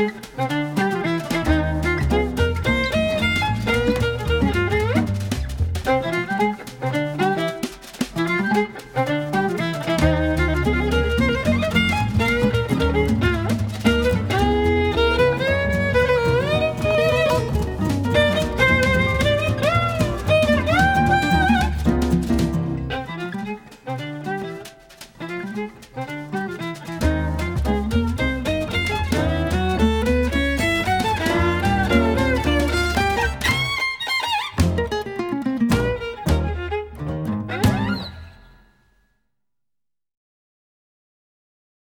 Música